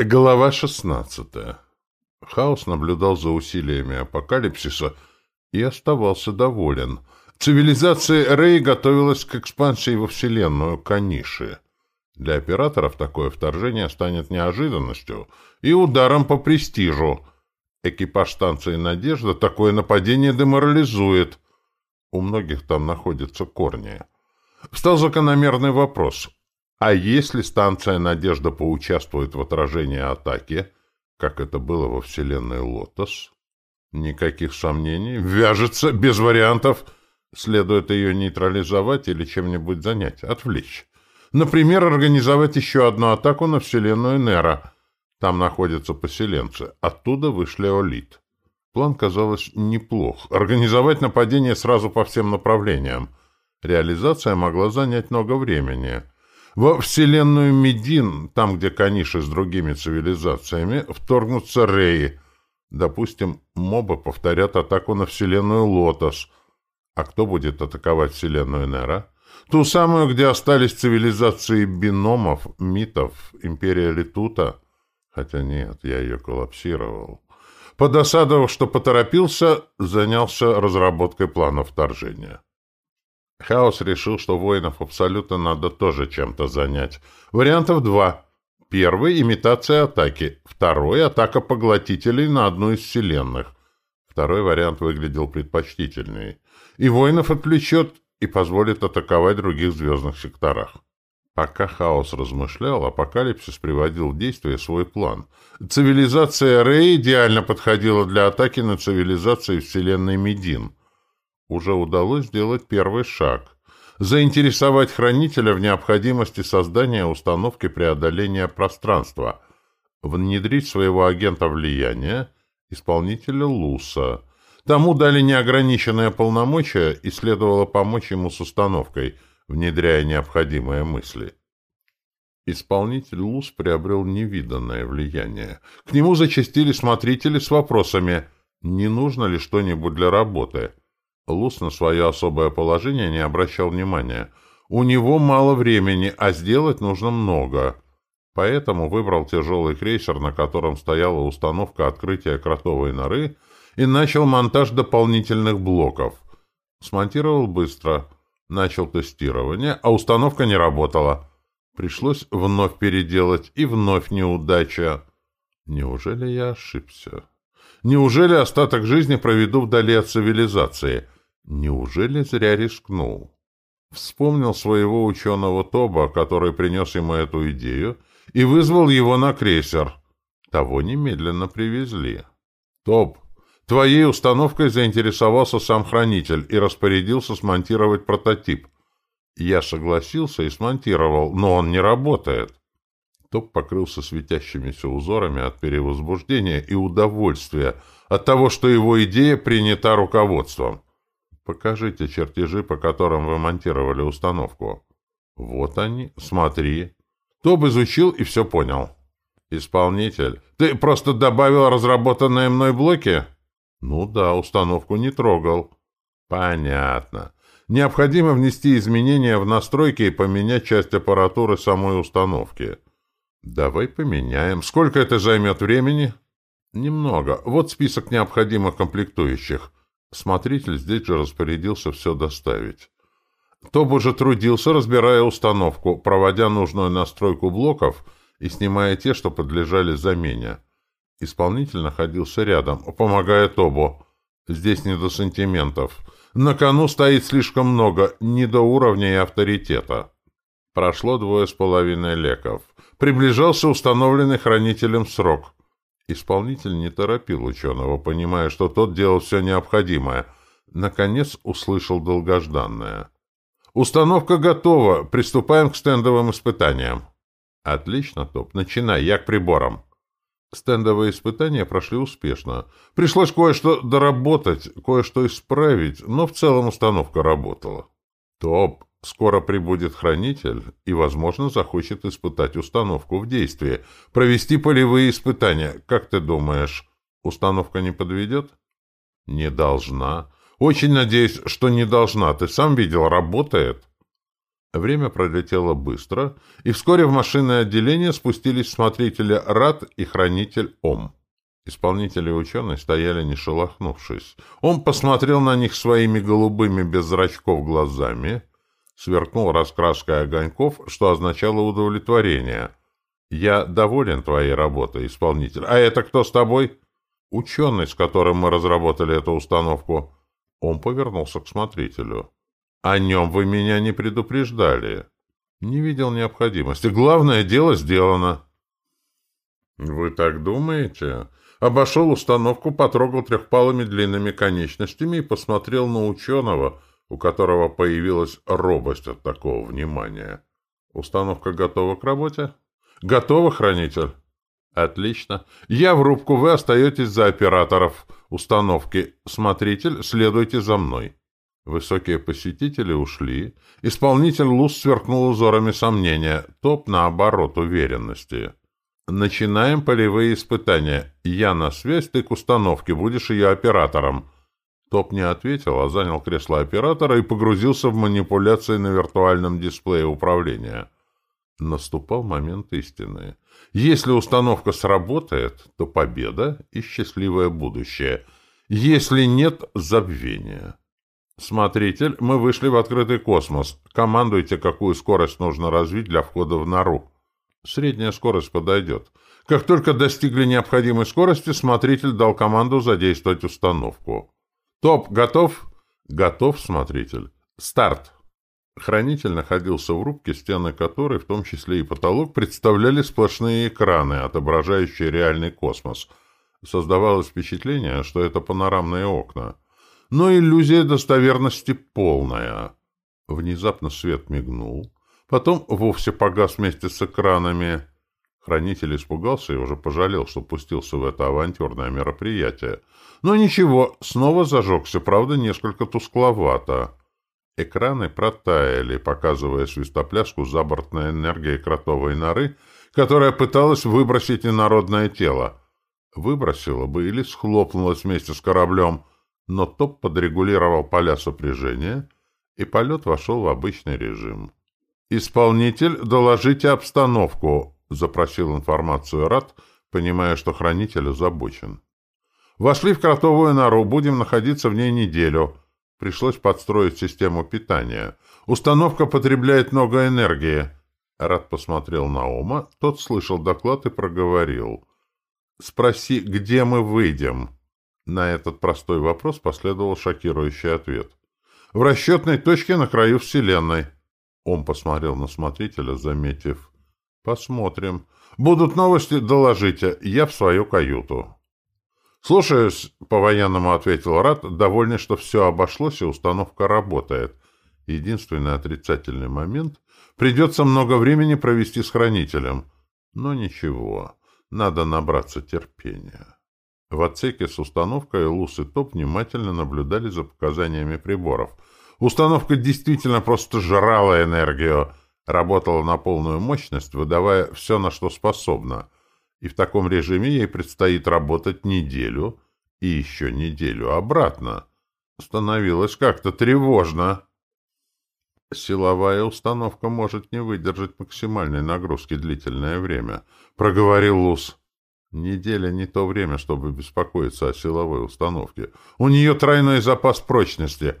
Глава 16. Хаос наблюдал за усилиями апокалипсиса и оставался доволен. Цивилизация Рэй готовилась к экспансии во Вселенную Каниши. Для операторов такое вторжение станет неожиданностью и ударом по престижу. Экипаж станции «Надежда» такое нападение деморализует. У многих там находятся корни. Встал закономерный вопрос. А если станция «Надежда» поучаствует в отражении атаки, как это было во вселенной «Лотос», никаких сомнений, вяжется, без вариантов, следует ее нейтрализовать или чем-нибудь занять, отвлечь. Например, организовать еще одну атаку на вселенную Нера. Там находятся поселенцы, оттуда вышли Олит. План, казалось, неплох. Организовать нападение сразу по всем направлениям. Реализация могла занять много времени — во вселенную Медин, там, где Каниши с другими цивилизациями, вторгнутся Реи. Допустим, мобы повторят атаку на вселенную Лотос. А кто будет атаковать вселенную Нера? Ту самую, где остались цивилизации биномов, митов, империя Летута. Хотя нет, я ее коллапсировал. Подосадовав, что поторопился, занялся разработкой плана вторжения. Хаос решил, что воинов абсолютно надо тоже чем-то занять. Вариантов два. Первый — имитация атаки. Второй — атака поглотителей на одну из вселенных. Второй вариант выглядел предпочтительнее. И воинов отвлечет и позволит атаковать других звездных секторах. Пока Хаос размышлял, Апокалипсис приводил в действие свой план. Цивилизация Рэй идеально подходила для атаки на цивилизации Вселенной Медин — уже удалось сделать первый шаг — заинтересовать хранителя в необходимости создания установки преодоления пространства, внедрить своего агента влияния, исполнителя Луса. Тому дали неограниченное полномочия и следовало помочь ему с установкой, внедряя необходимые мысли. Исполнитель Лус приобрел невиданное влияние. К нему зачастили смотрители с вопросами «Не нужно ли что-нибудь для работы?» Лус на свое особое положение не обращал внимания. У него мало времени, а сделать нужно много. Поэтому выбрал тяжелый крейсер, на котором стояла установка открытия кротовой норы, и начал монтаж дополнительных блоков. Смонтировал быстро. Начал тестирование, а установка не работала. Пришлось вновь переделать, и вновь неудача. Неужели я ошибся? Неужели остаток жизни проведу вдали от цивилизации — Неужели зря рискнул? Вспомнил своего ученого Тоба, который принес ему эту идею, и вызвал его на крейсер. Того немедленно привезли. «Тоб, твоей установкой заинтересовался сам хранитель и распорядился смонтировать прототип. Я согласился и смонтировал, но он не работает». Топ покрылся светящимися узорами от перевозбуждения и удовольствия от того, что его идея принята руководством. Покажите чертежи, по которым вы монтировали установку. Вот они, смотри. Тоб изучил и все понял. Исполнитель, ты просто добавил разработанные мной блоки? Ну да, установку не трогал. Понятно. Необходимо внести изменения в настройки и поменять часть аппаратуры самой установки. Давай поменяем. Сколько это займет времени? Немного. Вот список необходимых комплектующих. Смотритель здесь же распорядился все доставить. Тоб уже трудился, разбирая установку, проводя нужную настройку блоков и снимая те, что подлежали замене. Исполнитель находился рядом, помогая Тобу. Здесь не до сантиментов. На кону стоит слишком много, не до уровня и авторитета. Прошло двое с половиной леков. Приближался установленный хранителем срок — Исполнитель не торопил ученого, понимая, что тот делал все необходимое. Наконец услышал долгожданное. «Установка готова. Приступаем к стендовым испытаниям». «Отлично, Топ. Начинай. Я к приборам». Стендовые испытания прошли успешно. Пришлось кое-что доработать, кое-что исправить, но в целом установка работала. «Топ. Скоро прибудет хранитель и, возможно, захочет испытать установку в действии, провести полевые испытания. Как ты думаешь, установка не подведет? Не должна. Очень надеюсь, что не должна. Ты сам видел, работает. Время пролетело быстро, и вскоре в машинное отделение спустились смотрители РАД и хранитель ОМ. Исполнители и ученые стояли не шелохнувшись. Он посмотрел на них своими голубыми без зрачков глазами, сверкнул раскраской огоньков, что означало удовлетворение. «Я доволен твоей работой, исполнитель. А это кто с тобой?» «Ученый, с которым мы разработали эту установку». Он повернулся к смотрителю. О нем вы меня не предупреждали. Не видел необходимости. Главное дело сделано. Вы так думаете? Обошел установку, потрогал трехпалыми длинными конечностями и посмотрел на ученого, у которого появилась робость от такого внимания. Установка готова к работе? Готова, хранитель? Отлично. Я в рубку, вы остаетесь за операторов установки. Смотритель, следуйте за мной. Высокие посетители ушли. Исполнитель Лус сверкнул узорами сомнения. Топ, наоборот, уверенности. «Начинаем полевые испытания. Я на связь, ты к установке, будешь ее оператором». Топ не ответил, а занял кресло оператора и погрузился в манипуляции на виртуальном дисплее управления. Наступал момент истины. Если установка сработает, то победа и счастливое будущее. Если нет — забвение. «Смотритель, мы вышли в открытый космос. Командуйте, какую скорость нужно развить для входа в нору. Средняя скорость подойдет. Как только достигли необходимой скорости, смотритель дал команду задействовать установку. Топ, готов? Готов, смотритель. Старт. Хранитель находился в рубке, стены которой, в том числе и потолок, представляли сплошные экраны, отображающие реальный космос. Создавалось впечатление, что это панорамные окна но иллюзия достоверности полная. Внезапно свет мигнул, потом вовсе погас вместе с экранами. Хранитель испугался и уже пожалел, что пустился в это авантюрное мероприятие. Но ничего, снова зажегся, правда, несколько тускловато. Экраны протаяли, показывая свистопляску забортной энергии кротовой норы, которая пыталась выбросить инородное тело. Выбросила бы или схлопнулась вместе с кораблем — но ТОП подрегулировал поля сопряжения, и полет вошел в обычный режим. «Исполнитель, доложите обстановку», — запросил информацию РАД, понимая, что хранитель озабочен. «Вошли в кротовую нору, будем находиться в ней неделю. Пришлось подстроить систему питания. Установка потребляет много энергии». Рад посмотрел на Ома, тот слышал доклад и проговорил. «Спроси, где мы выйдем?» На этот простой вопрос последовал шокирующий ответ. «В расчетной точке на краю Вселенной». Он посмотрел на смотрителя, заметив. «Посмотрим. Будут новости, доложите. Я в свою каюту». «Слушаюсь», — по-военному ответил Рад, довольный, что все обошлось и установка работает. Единственный отрицательный момент — придется много времени провести с хранителем. Но ничего, надо набраться терпения. В отсеке с установкой Лус и Топ внимательно наблюдали за показаниями приборов. Установка действительно просто жрала энергию, работала на полную мощность, выдавая все, на что способна. И в таком режиме ей предстоит работать неделю и еще неделю обратно. Становилось как-то тревожно. «Силовая установка может не выдержать максимальной нагрузки длительное время», — проговорил Лус. Неделя не то время, чтобы беспокоиться о силовой установке. У нее тройной запас прочности.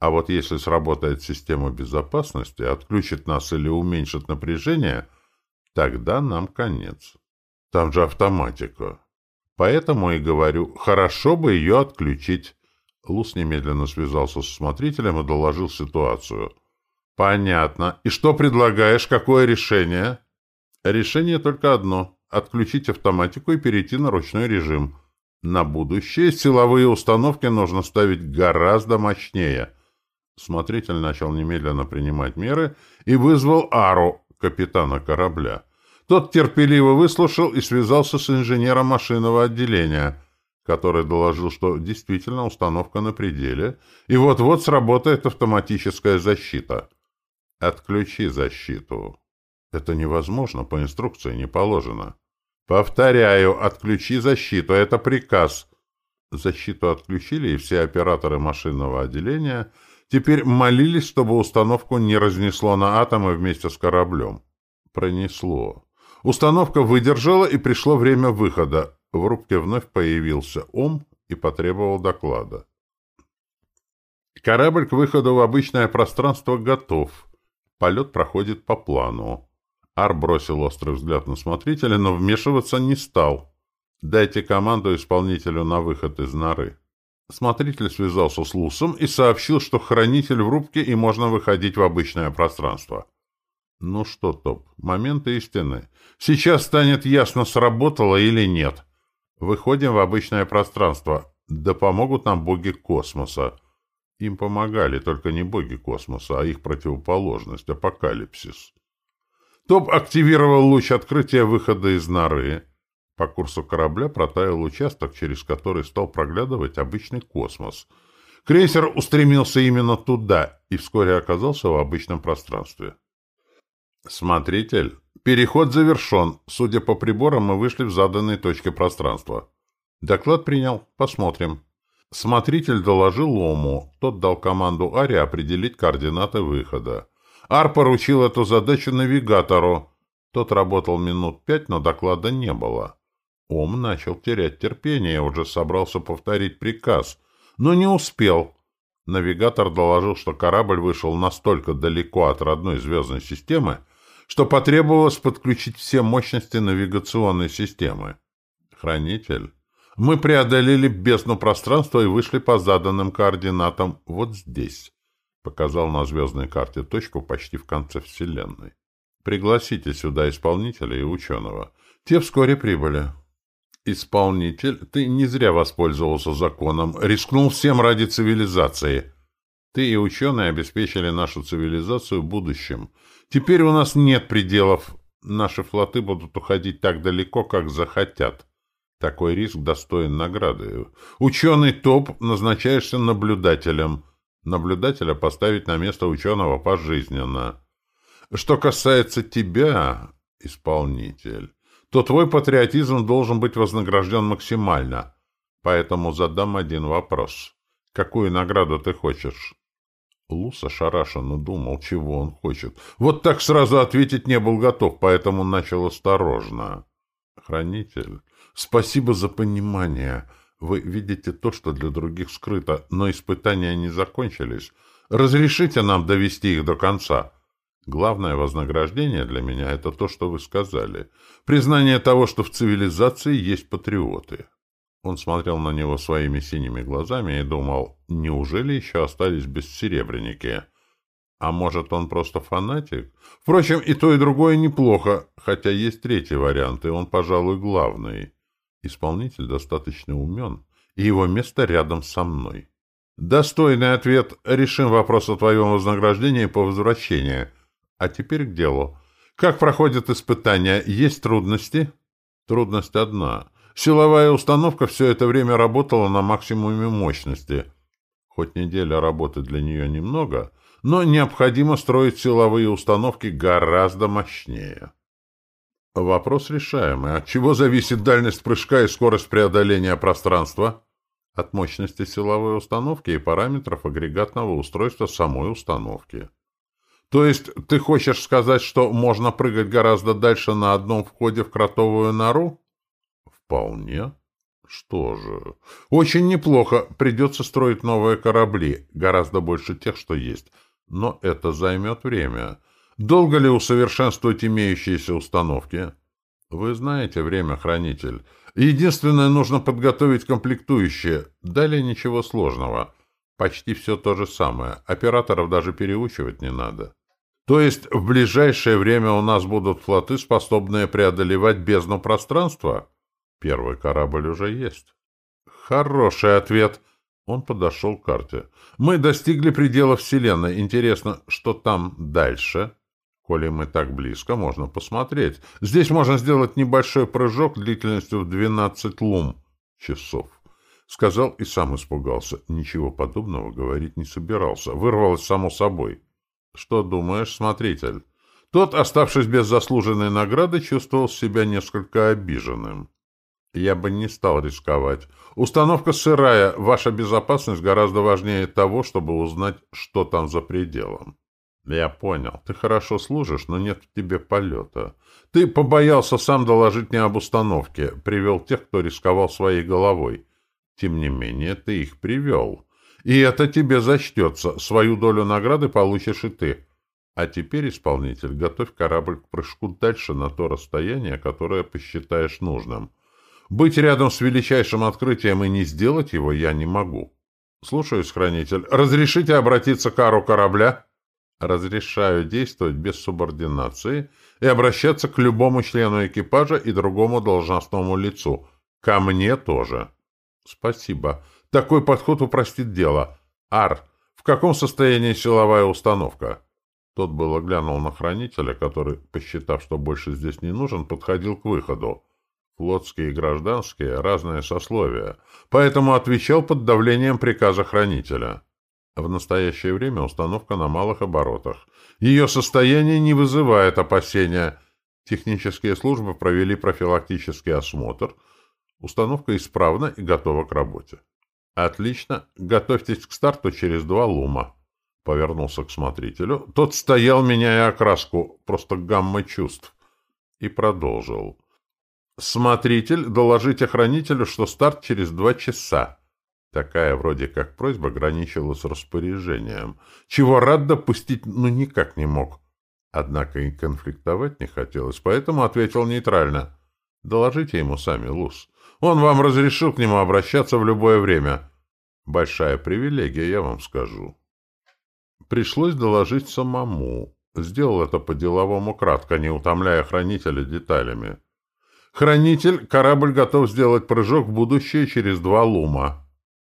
А вот если сработает система безопасности, отключит нас или уменьшит напряжение, тогда нам конец. Там же автоматика. Поэтому и говорю, хорошо бы ее отключить. Лус немедленно связался с смотрителем и доложил ситуацию. «Понятно. И что предлагаешь? Какое решение?» «Решение только одно отключить автоматику и перейти на ручной режим. На будущее силовые установки нужно ставить гораздо мощнее. Смотритель начал немедленно принимать меры и вызвал Ару, капитана корабля. Тот терпеливо выслушал и связался с инженером машинного отделения, который доложил, что действительно установка на пределе, и вот-вот сработает автоматическая защита. «Отключи защиту», это невозможно, по инструкции не положено. Повторяю, отключи защиту, это приказ. Защиту отключили, и все операторы машинного отделения Теперь молились, чтобы установку не разнесло на атомы вместе с кораблем. Пронесло. Установка выдержала, и пришло время выхода. В рубке вновь появился Ом и потребовал доклада. Корабль к выходу в обычное пространство готов. Полет проходит по плану. Ар бросил острый взгляд на смотрителя, но вмешиваться не стал. «Дайте команду исполнителю на выход из норы». Смотритель связался с Лусом и сообщил, что хранитель в рубке и можно выходить в обычное пространство. Ну что, Топ, момент истины. Сейчас станет ясно, сработало или нет. Выходим в обычное пространство. Да помогут нам боги космоса. Им помогали только не боги космоса, а их противоположность — апокалипсис. Топ активировал луч открытия выхода из норы. По курсу корабля протаял участок, через который стал проглядывать обычный космос. Крейсер устремился именно туда и вскоре оказался в обычном пространстве. «Смотритель, переход завершен. Судя по приборам, мы вышли в заданной точке пространства. Доклад принял. Посмотрим». Смотритель доложил Лому. Тот дал команду Аре определить координаты выхода. Ар поручил эту задачу навигатору. Тот работал минут пять, но доклада не было. Ом начал терять терпение, уже собрался повторить приказ, но не успел. Навигатор доложил, что корабль вышел настолько далеко от родной звездной системы, что потребовалось подключить все мощности навигационной системы. Хранитель. Мы преодолели бездну пространства и вышли по заданным координатам вот здесь. Показал на звездной карте точку почти в конце Вселенной. Пригласите сюда исполнителя и ученого. Те вскоре прибыли. «Исполнитель, ты не зря воспользовался законом, рискнул всем ради цивилизации. Ты и ученые обеспечили нашу цивилизацию будущим. Теперь у нас нет пределов. Наши флоты будут уходить так далеко, как захотят. Такой риск достоин награды. Ученый топ назначаешься наблюдателем. Наблюдателя поставить на место ученого пожизненно. Что касается тебя, исполнитель, то твой патриотизм должен быть вознагражден максимально. Поэтому задам один вопрос. Какую награду ты хочешь? Лус ошарашенно думал, чего он хочет. Вот так сразу ответить не был готов, поэтому начал осторожно. Хранитель, спасибо за понимание. Вы видите то, что для других скрыто, но испытания не закончились. Разрешите нам довести их до конца. Главное вознаграждение для меня — это то, что вы сказали. Признание того, что в цивилизации есть патриоты. Он смотрел на него своими синими глазами и думал, неужели еще остались бессеребренники? А может, он просто фанатик? Впрочем, и то, и другое неплохо, хотя есть третий вариант, и он, пожалуй, главный. Исполнитель достаточно умен, и его место рядом со мной. Достойный ответ. Решим вопрос о твоем вознаграждении по возвращении. А теперь к делу. Как проходят испытания? Есть трудности? Трудность одна. Силовая установка все это время работала на максимуме мощности. Хоть неделя работы для нее немного, но необходимо строить силовые установки гораздо мощнее. Вопрос решаемый. От чего зависит дальность прыжка и скорость преодоления пространства? От мощности силовой установки и параметров агрегатного устройства самой установки. То есть ты хочешь сказать, что можно прыгать гораздо дальше на одном входе в кротовую нору? Вполне. Что же, очень неплохо. Придется строить новые корабли, гораздо больше тех, что есть. Но это займет время. Долго ли усовершенствовать имеющиеся установки? Вы знаете время, хранитель. Единственное, нужно подготовить комплектующие. Далее ничего сложного. Почти все то же самое. Операторов даже переучивать не надо. То есть в ближайшее время у нас будут флоты, способные преодолевать бездну пространства? Первый корабль уже есть. Хороший ответ. Он подошел к карте. Мы достигли предела Вселенной. Интересно, что там дальше? Коли мы так близко, можно посмотреть. Здесь можно сделать небольшой прыжок длительностью в 12 лум часов. Сказал и сам испугался. Ничего подобного говорить не собирался. Вырвалось само собой. Что думаешь, смотритель? Тот, оставшись без заслуженной награды, чувствовал себя несколько обиженным. Я бы не стал рисковать. Установка сырая. Ваша безопасность гораздо важнее того, чтобы узнать, что там за пределом. Я понял. Ты хорошо служишь, но нет в тебе полета. Ты побоялся сам доложить мне об установке, привел тех, кто рисковал своей головой. Тем не менее, ты их привел. И это тебе зачтется. Свою долю награды получишь и ты. А теперь, исполнитель, готовь корабль к прыжку дальше на то расстояние, которое посчитаешь нужным. Быть рядом с величайшим открытием и не сделать его я не могу. Слушаюсь, хранитель. Разрешите обратиться к ару корабля? Разрешаю действовать без субординации и обращаться к любому члену экипажа и другому должностному лицу. Ко мне тоже. Спасибо. Такой подход упростит дело. Ар, в каком состоянии силовая установка? Тот было глянул на хранителя, который, посчитав, что больше здесь не нужен, подходил к выходу. Флотские и гражданские — разные сословия, поэтому отвечал под давлением приказа хранителя. В настоящее время установка на малых оборотах. Ее состояние не вызывает опасения. Технические службы провели профилактический осмотр. Установка исправна и готова к работе. Отлично. Готовьтесь к старту через два лума. Повернулся к смотрителю. Тот стоял, меняя окраску, просто гамма чувств. И продолжил. «Смотритель, доложите хранителю, что старт через два часа». Такая вроде как просьба граничила с распоряжением, чего рад допустить ну никак не мог. Однако и конфликтовать не хотелось, поэтому ответил нейтрально. «Доложите ему сами, Лус. Он вам разрешил к нему обращаться в любое время. Большая привилегия, я вам скажу». Пришлось доложить самому. Сделал это по-деловому кратко, не утомляя хранителя деталями. Хранитель, корабль готов сделать прыжок в будущее через два лума.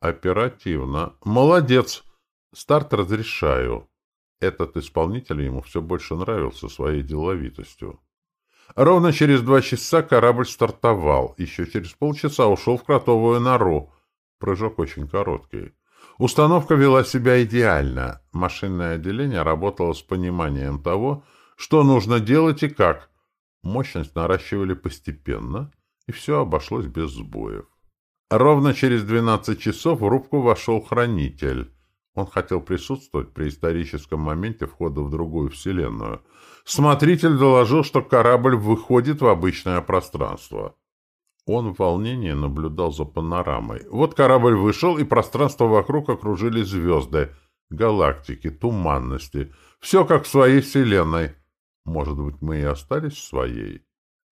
Оперативно. Молодец. Старт разрешаю. Этот исполнитель ему все больше нравился своей деловитостью. Ровно через два часа корабль стартовал. Еще через полчаса ушел в кротовую нору. Прыжок очень короткий. Установка вела себя идеально. Машинное отделение работало с пониманием того, что нужно делать и как. Мощность наращивали постепенно, и все обошлось без сбоев. Ровно через 12 часов в рубку вошел хранитель. Он хотел присутствовать при историческом моменте входа в другую вселенную. Смотритель доложил, что корабль выходит в обычное пространство. Он в волнении наблюдал за панорамой. Вот корабль вышел, и пространство вокруг окружили звезды, галактики, туманности. Все как в своей вселенной. Может быть, мы и остались в своей?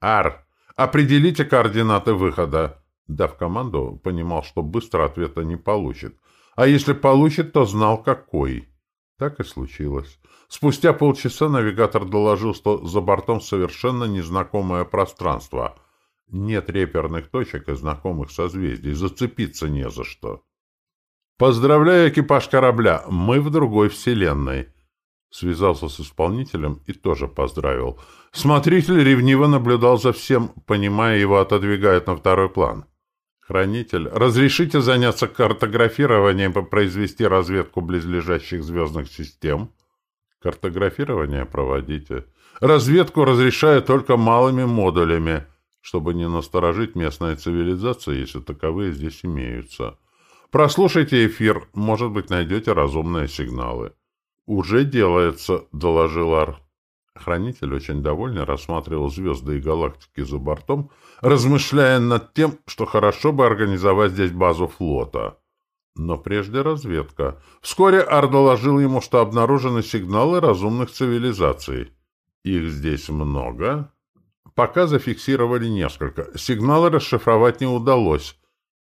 Ар, определите координаты выхода. Дав команду, понимал, что быстро ответа не получит. А если получит, то знал, какой. Так и случилось. Спустя полчаса навигатор доложил, что за бортом совершенно незнакомое пространство. Нет реперных точек и знакомых созвездий. Зацепиться не за что. «Поздравляю экипаж корабля! Мы в другой вселенной!» Связался с исполнителем и тоже поздравил. Смотритель ревниво наблюдал за всем, понимая, его отодвигают на второй план. «Хранитель, разрешите заняться картографированием и произвести разведку близлежащих звездных систем?» «Картографирование проводите. Разведку разрешаю только малыми модулями, чтобы не насторожить местные цивилизации, если таковые здесь имеются. Прослушайте эфир, может быть, найдете разумные сигналы». «Уже делается», — доложил Ар. Хранитель, очень довольный, рассматривал звезды и галактики за бортом, размышляя над тем, что хорошо бы организовать здесь базу флота. Но прежде разведка. Вскоре Ар доложил ему, что обнаружены сигналы разумных цивилизаций. Их здесь много. Пока зафиксировали несколько. Сигналы расшифровать не удалось,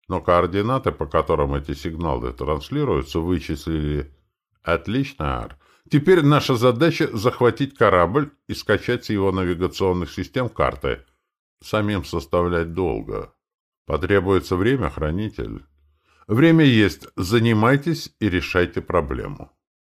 но координаты, по которым эти сигналы транслируются, вычислили Отлично, Ар. Теперь наша задача — захватить корабль и скачать с его навигационных систем карты. Самим составлять долго. Потребуется время, хранитель. Время есть. Занимайтесь и решайте проблему.